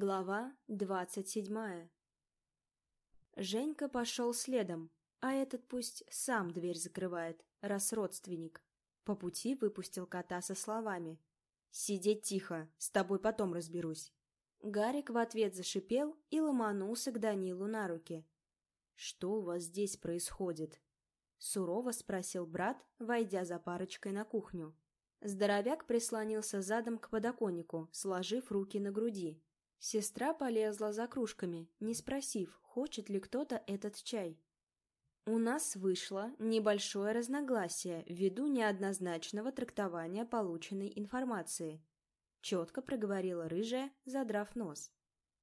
Глава двадцать седьмая Женька пошел следом, а этот пусть сам дверь закрывает, раз родственник. По пути выпустил кота со словами. «Сидеть тихо, с тобой потом разберусь». Гарик в ответ зашипел и ломанулся к Данилу на руки. «Что у вас здесь происходит?» Сурово спросил брат, войдя за парочкой на кухню. Здоровяк прислонился задом к подоконнику, сложив руки на груди. Сестра полезла за кружками, не спросив, хочет ли кто-то этот чай. У нас вышло небольшое разногласие ввиду неоднозначного трактования полученной информации. Четко проговорила рыжая, задрав нос.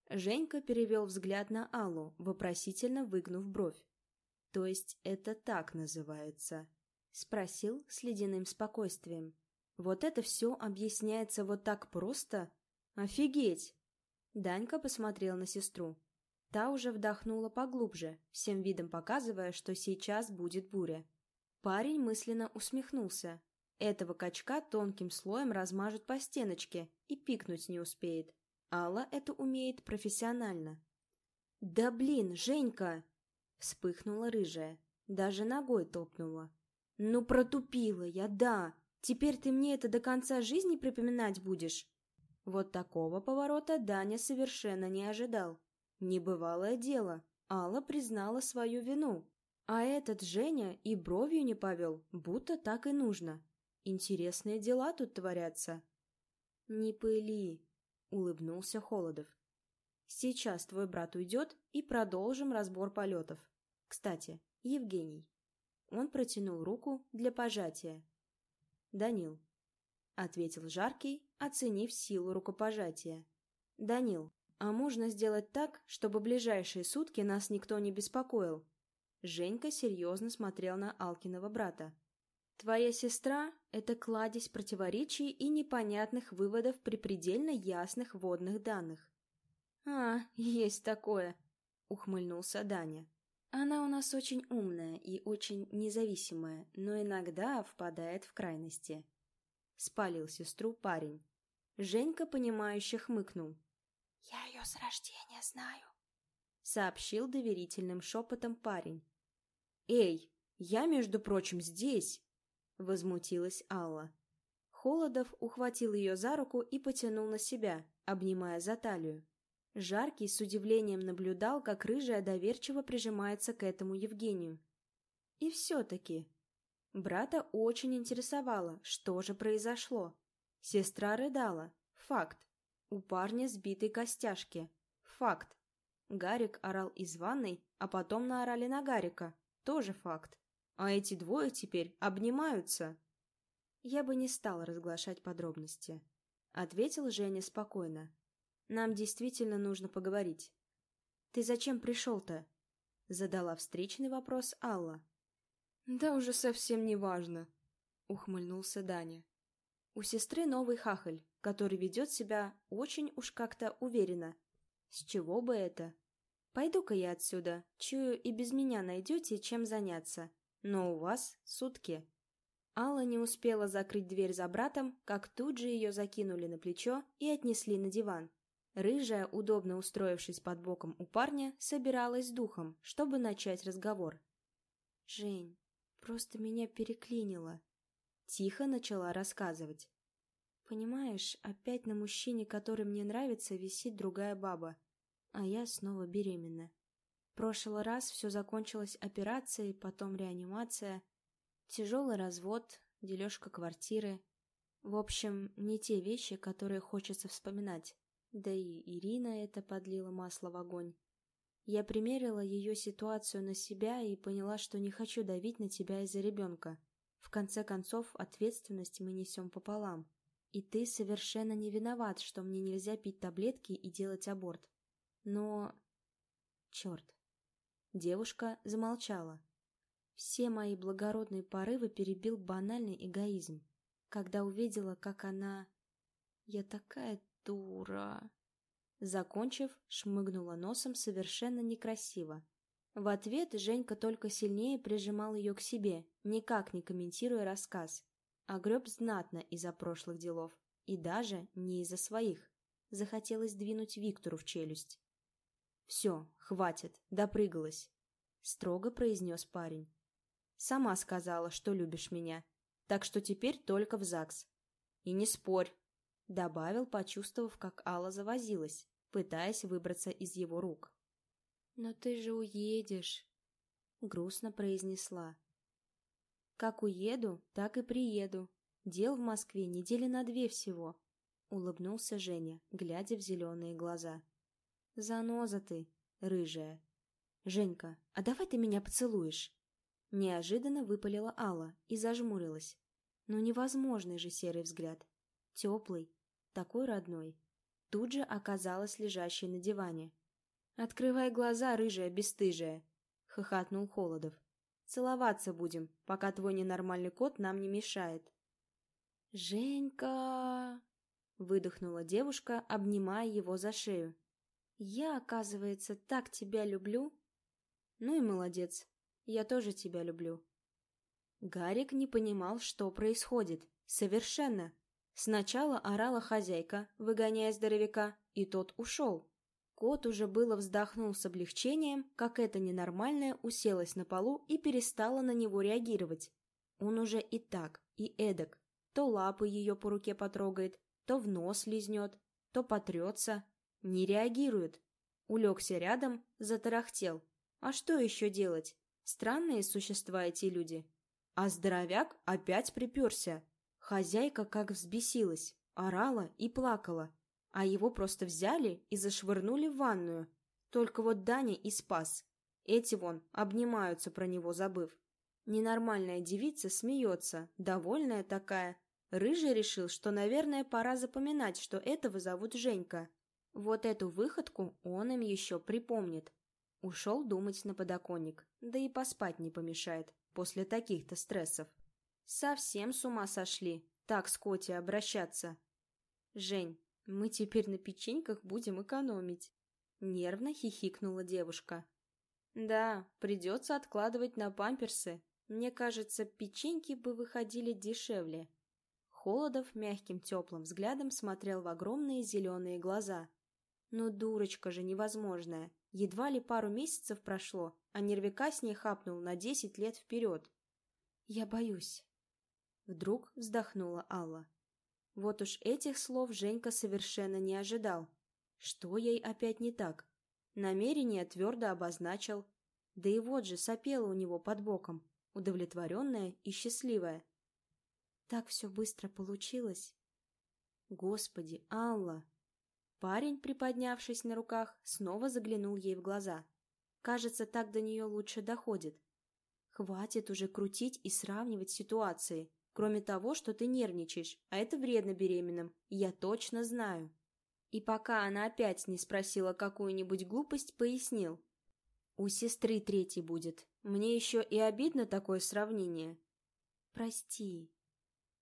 Женька перевел взгляд на Аллу, вопросительно выгнув бровь. «То есть это так называется?» — спросил с ледяным спокойствием. «Вот это все объясняется вот так просто? Офигеть!» Данька посмотрел на сестру. Та уже вдохнула поглубже, всем видом показывая, что сейчас будет буря. Парень мысленно усмехнулся. Этого качка тонким слоем размажут по стеночке и пикнуть не успеет. Алла это умеет профессионально. «Да блин, Женька!» Вспыхнула рыжая. Даже ногой топнула. «Ну протупила я, да! Теперь ты мне это до конца жизни припоминать будешь?» Вот такого поворота Даня совершенно не ожидал. Небывалое дело. Алла признала свою вину. А этот Женя и бровью не повел, будто так и нужно. Интересные дела тут творятся. «Не пыли», — улыбнулся Холодов. «Сейчас твой брат уйдет, и продолжим разбор полетов. Кстати, Евгений». Он протянул руку для пожатия. «Данил, — ответил Жаркий, оценив силу рукопожатия. «Данил, а можно сделать так, чтобы ближайшие сутки нас никто не беспокоил?» Женька серьезно смотрел на Алкиного брата. «Твоя сестра — это кладезь противоречий и непонятных выводов при предельно ясных водных данных». «А, есть такое», — ухмыльнулся Даня. «Она у нас очень умная и очень независимая, но иногда впадает в крайности. — спалил сестру парень. Женька, понимающе хмыкнул. «Я ее с рождения знаю», — сообщил доверительным шепотом парень. «Эй, я, между прочим, здесь!» — возмутилась Алла. Холодов ухватил ее за руку и потянул на себя, обнимая за талию. Жаркий с удивлением наблюдал, как рыжая доверчиво прижимается к этому Евгению. И все-таки Брата очень интересовало, что же произошло. Сестра рыдала. Факт. У парня сбитые костяшки. Факт. Гарик орал из ванной, а потом наорали на Гарика. Тоже факт. А эти двое теперь обнимаются. Я бы не стала разглашать подробности. Ответил Женя спокойно. Нам действительно нужно поговорить. Ты зачем пришел-то? Задала встречный вопрос Алла. «Да уже совсем не важно», — ухмыльнулся Даня. «У сестры новый хахаль, который ведет себя очень уж как-то уверенно. С чего бы это? Пойду-ка я отсюда, чую, и без меня найдете, чем заняться. Но у вас сутки». Алла не успела закрыть дверь за братом, как тут же ее закинули на плечо и отнесли на диван. Рыжая, удобно устроившись под боком у парня, собиралась духом, чтобы начать разговор. «Жень, Просто меня переклинило. Тихо начала рассказывать. Понимаешь, опять на мужчине, который мне нравится, висит другая баба. А я снова беременна. Прошлый раз все закончилось операцией, потом реанимация, тяжелый развод, дележка квартиры. В общем, не те вещи, которые хочется вспоминать. Да и Ирина это подлила масло в огонь. Я примерила ее ситуацию на себя и поняла, что не хочу давить на тебя из-за ребенка. В конце концов, ответственность мы несем пополам. И ты совершенно не виноват, что мне нельзя пить таблетки и делать аборт. Но... Черт. Девушка замолчала. Все мои благородные порывы перебил банальный эгоизм. Когда увидела, как она... Я такая дура. Закончив, шмыгнула носом совершенно некрасиво. В ответ Женька только сильнее прижимал ее к себе, никак не комментируя рассказ. А греб знатно из-за прошлых делов. И даже не из-за своих. захотелось двинуть Виктору в челюсть. «Все, хватит, допрыгалась», — строго произнес парень. «Сама сказала, что любишь меня, так что теперь только в ЗАГС. И не спорь», — добавил, почувствовав, как Алла завозилась, пытаясь выбраться из его рук. «Но ты же уедешь», — грустно произнесла. «Как уеду, так и приеду. Дел в Москве недели на две всего», — улыбнулся Женя, глядя в зеленые глаза. «Заноза ты, рыжая». «Женька, а давай ты меня поцелуешь?» Неожиданно выпалила Алла и зажмурилась. Ну невозможный же серый взгляд. Теплый, такой родной. Тут же оказалась лежащей на диване. «Открывай глаза, рыжая бесстыжая!» — хохотнул Холодов. «Целоваться будем, пока твой ненормальный кот нам не мешает». «Женька!» — выдохнула девушка, обнимая его за шею. «Я, оказывается, так тебя люблю». «Ну и молодец. Я тоже тебя люблю». Гарик не понимал, что происходит. Совершенно. Сначала орала хозяйка, выгоняя здоровяка, и тот ушел. Кот уже было вздохнул с облегчением, как эта ненормальная уселась на полу и перестала на него реагировать. Он уже и так, и эдак. То лапы ее по руке потрогает, то в нос лизнет, то потрется. Не реагирует. Улегся рядом, затарахтел. А что еще делать? Странные существа эти люди. А здоровяк опять приперся. Хозяйка как взбесилась, орала и плакала. А его просто взяли и зашвырнули в ванную. Только вот Даня и спас. Эти вон обнимаются про него, забыв. Ненормальная девица смеется, довольная такая, Рыжий решил, что, наверное, пора запоминать, что этого зовут Женька. Вот эту выходку он им еще припомнит. Ушел думать на подоконник, да и поспать не помешает после таких-то стрессов. Совсем с ума сошли, так с Коти обращаться. Жень, мы теперь на печеньках будем экономить. Нервно хихикнула девушка. Да, придется откладывать на памперсы. Мне кажется, печеньки бы выходили дешевле. Холодов мягким теплым взглядом смотрел в огромные зеленые глаза. Ну, дурочка же невозможная. Едва ли пару месяцев прошло, а нервика с ней хапнул на десять лет вперед. «Я боюсь». Вдруг вздохнула Алла. Вот уж этих слов Женька совершенно не ожидал. Что ей опять не так? Намерение твердо обозначил. Да и вот же сопела у него под боком, удовлетворенная и счастливая. Так все быстро получилось. Господи, Алла! Парень, приподнявшись на руках, снова заглянул ей в глаза. Кажется, так до нее лучше доходит. Хватит уже крутить и сравнивать ситуации. Кроме того, что ты нервничаешь, а это вредно беременным, я точно знаю. И пока она опять не спросила какую-нибудь глупость, пояснил. У сестры третий будет. Мне еще и обидно такое сравнение. Прости,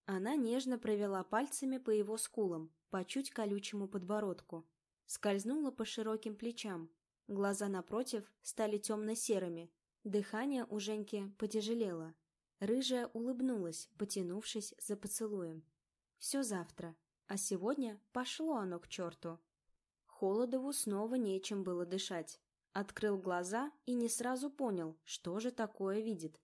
она нежно провела пальцами по его скулам, по чуть колючему подбородку. Скользнула по широким плечам. Глаза напротив стали темно-серыми. Дыхание у Женьки потяжелело. Рыжая улыбнулась, потянувшись за поцелуем. «Все завтра, а сегодня пошло оно к черту». Холодову снова нечем было дышать. Открыл глаза и не сразу понял, что же такое видит.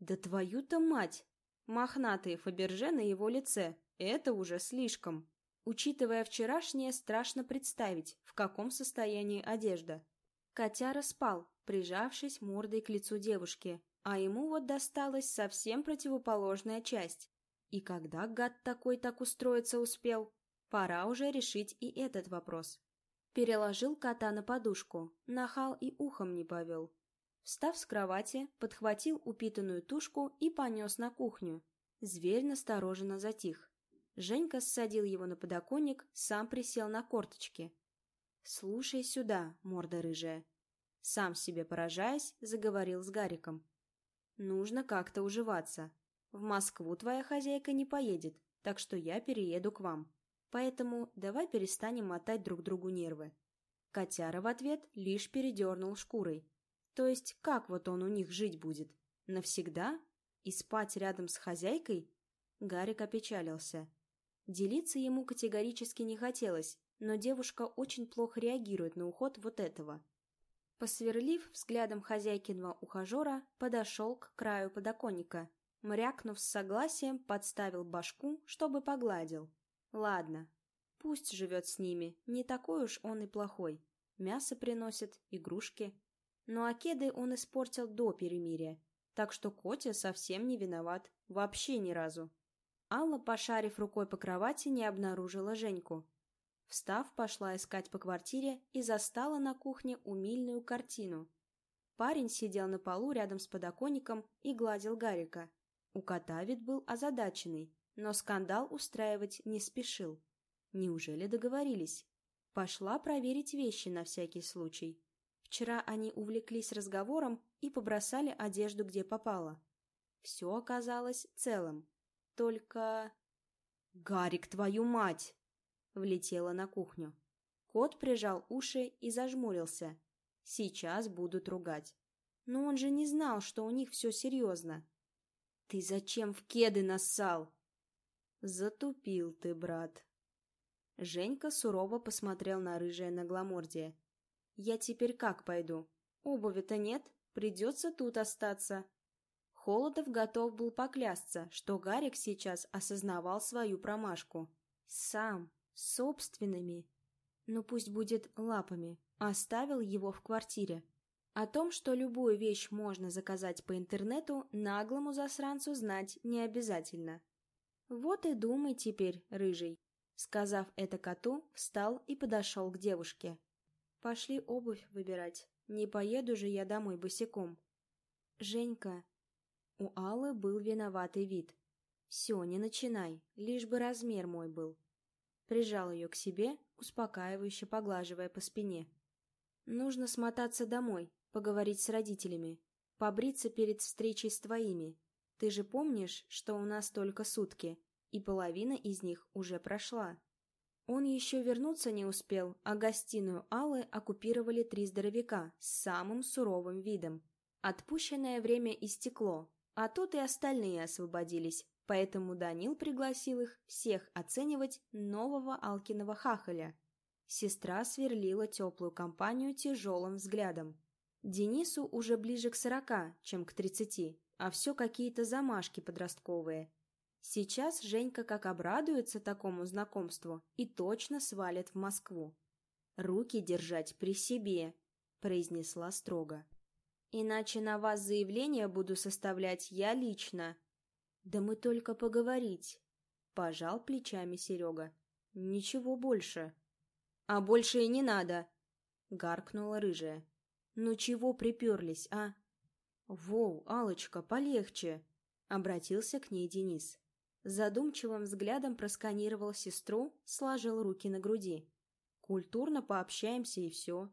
«Да твою-то мать!» Мохнатые Фаберже на его лице. Это уже слишком. Учитывая вчерашнее, страшно представить, в каком состоянии одежда. Котяра спал, прижавшись мордой к лицу девушки, а ему вот досталась совсем противоположная часть. И когда гад такой так устроиться успел? Пора уже решить и этот вопрос. Переложил кота на подушку, нахал и ухом не повел. Встав с кровати, подхватил упитанную тушку и понес на кухню. Зверь настороженно затих. Женька ссадил его на подоконник, сам присел на корточки. «Слушай сюда, морда рыжая». Сам себе поражаясь, заговорил с Гариком. «Нужно как-то уживаться. В Москву твоя хозяйка не поедет, так что я перееду к вам. Поэтому давай перестанем мотать друг другу нервы». Котяра в ответ лишь передернул шкурой. То есть, как вот он у них жить будет? Навсегда? И спать рядом с хозяйкой? Гарик опечалился. Делиться ему категорически не хотелось, но девушка очень плохо реагирует на уход вот этого. Посверлив взглядом хозяйкиного ухажера, подошел к краю подоконника. Мрякнув с согласием, подставил башку, чтобы погладил. Ладно, пусть живет с ними, не такой уж он и плохой. Мясо приносит, игрушки. Ну а кеды он испортил до перемирия, так что Котя совсем не виноват, вообще ни разу. Алла, пошарив рукой по кровати, не обнаружила Женьку. Встав, пошла искать по квартире и застала на кухне умильную картину. Парень сидел на полу рядом с подоконником и гладил Гарика. У кота вид был озадаченный, но скандал устраивать не спешил. Неужели договорились? Пошла проверить вещи на всякий случай. Вчера они увлеклись разговором и побросали одежду где попало. Все оказалось целым. Только... «Гарик, твою мать!» Влетела на кухню. Кот прижал уши и зажмурился. Сейчас будут ругать. Но он же не знал, что у них все серьезно. «Ты зачем в кеды нассал?» «Затупил ты, брат». Женька сурово посмотрел на рыжее нагломордие. «Я теперь как пойду? Обуви-то нет, придется тут остаться». Холодов готов был поклясться, что Гарик сейчас осознавал свою промашку. Сам, собственными, ну пусть будет лапами, оставил его в квартире. О том, что любую вещь можно заказать по интернету, наглому засранцу знать не обязательно. Вот и думай теперь, рыжий. Сказав это коту, встал и подошел к девушке. Пошли обувь выбирать. Не поеду же я домой босиком. Женька. У Аллы был виноватый вид. Все, не начинай, лишь бы размер мой был прижал ее к себе, успокаивающе поглаживая по спине. «Нужно смотаться домой, поговорить с родителями, побриться перед встречей с твоими. Ты же помнишь, что у нас только сутки, и половина из них уже прошла?» Он еще вернуться не успел, а гостиную Аллы оккупировали три здоровяка с самым суровым видом. Отпущенное время истекло, а тут и остальные освободились, Поэтому Данил пригласил их всех оценивать нового Алкиного хахаля. Сестра сверлила теплую компанию тяжелым взглядом. Денису уже ближе к сорока, чем к тридцати, а все какие-то замашки подростковые. Сейчас Женька как обрадуется такому знакомству и точно свалит в Москву. «Руки держать при себе», — произнесла строго. «Иначе на вас заявление буду составлять я лично», «Да мы только поговорить», — пожал плечами Серега. «Ничего больше». «А больше и не надо», — гаркнула рыжая. «Ну чего приперлись, а?» «Воу, алочка полегче», — обратился к ней Денис. Задумчивым взглядом просканировал сестру, сложил руки на груди. «Культурно пообщаемся и все».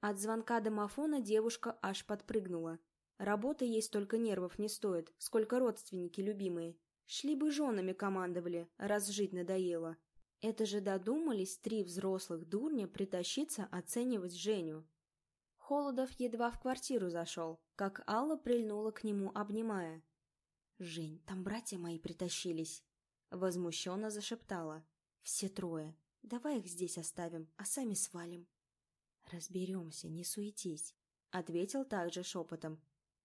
От звонка домофона девушка аж подпрыгнула. Работа есть только нервов не стоит, сколько родственники любимые. Шли бы женами командовали, раз жить надоело. Это же додумались три взрослых дурня притащиться оценивать Женю. Холодов едва в квартиру зашел, как Алла прильнула к нему, обнимая. «Жень, там братья мои притащились!» Возмущенно зашептала. «Все трое. Давай их здесь оставим, а сами свалим». «Разберемся, не суетись», — ответил также шепотом,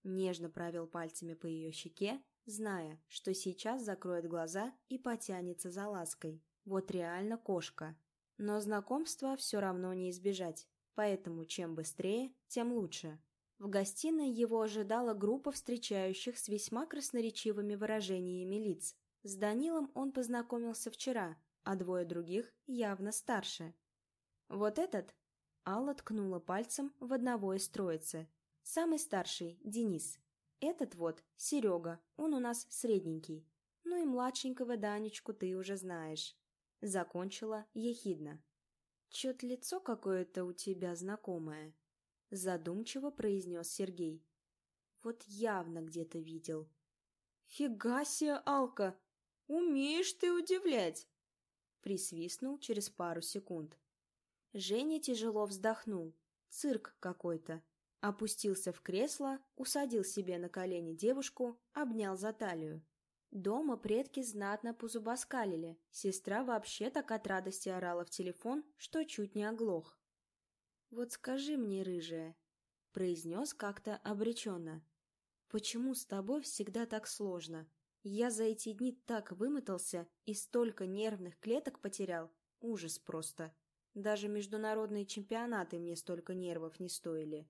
Нежно провел пальцами по ее щеке, зная, что сейчас закроет глаза и потянется за лаской. Вот реально кошка. Но знакомства все равно не избежать, поэтому чем быстрее, тем лучше. В гостиной его ожидала группа встречающих с весьма красноречивыми выражениями лиц. С Данилом он познакомился вчера, а двое других явно старше. Вот этот Алла ткнула пальцем в одного из троицы, Самый старший – Денис. Этот вот – Серега, он у нас средненький. Ну и младшенького Данечку ты уже знаешь. Закончила ехидно. Чё-то лицо какое-то у тебя знакомое. Задумчиво произнес Сергей. Вот явно где-то видел. Фига себе, Алка! Умеешь ты удивлять! Присвистнул через пару секунд. Женя тяжело вздохнул. Цирк какой-то. Опустился в кресло, усадил себе на колени девушку, обнял за талию. Дома предки знатно позубоскалили, сестра вообще так от радости орала в телефон, что чуть не оглох. «Вот скажи мне, рыжая», — произнес как-то обреченно, — «почему с тобой всегда так сложно? Я за эти дни так вымотался и столько нервных клеток потерял, ужас просто. Даже международные чемпионаты мне столько нервов не стоили».